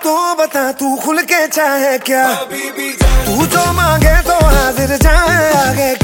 बता तू खुल के चाहे क्या? तू जो मांगे तो हाजिर जाए आगे